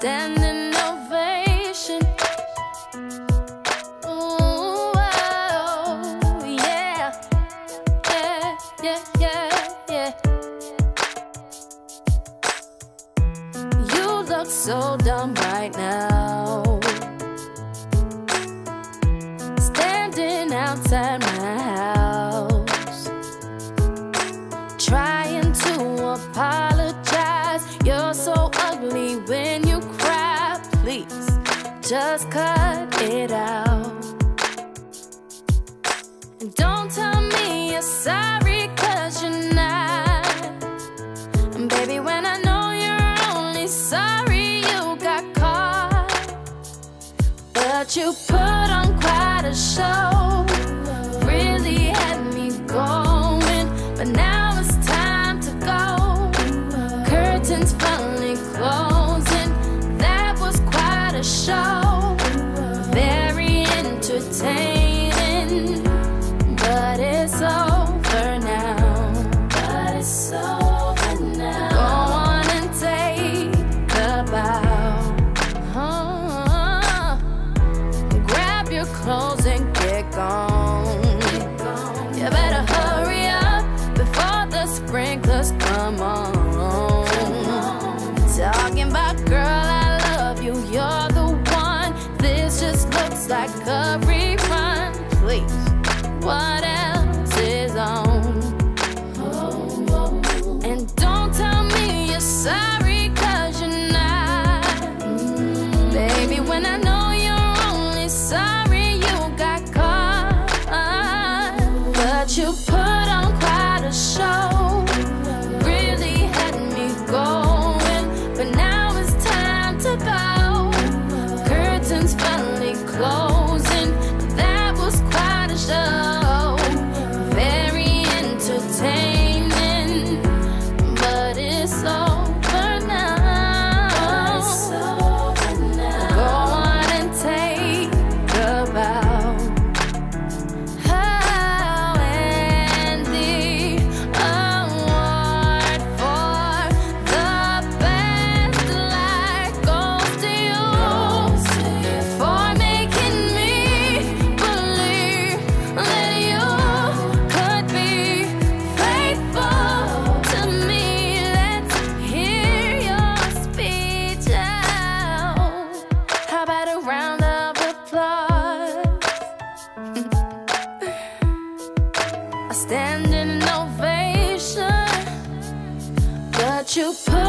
standing ovation. Ooh, oh, yeah, yeah, yeah, yeah, yeah. You look so dumb right now. please just cut it out. And don't tell me you're sorry, cause you're not. And baby, when I know you're only sorry you got caught, but you put on quite a show. like a you put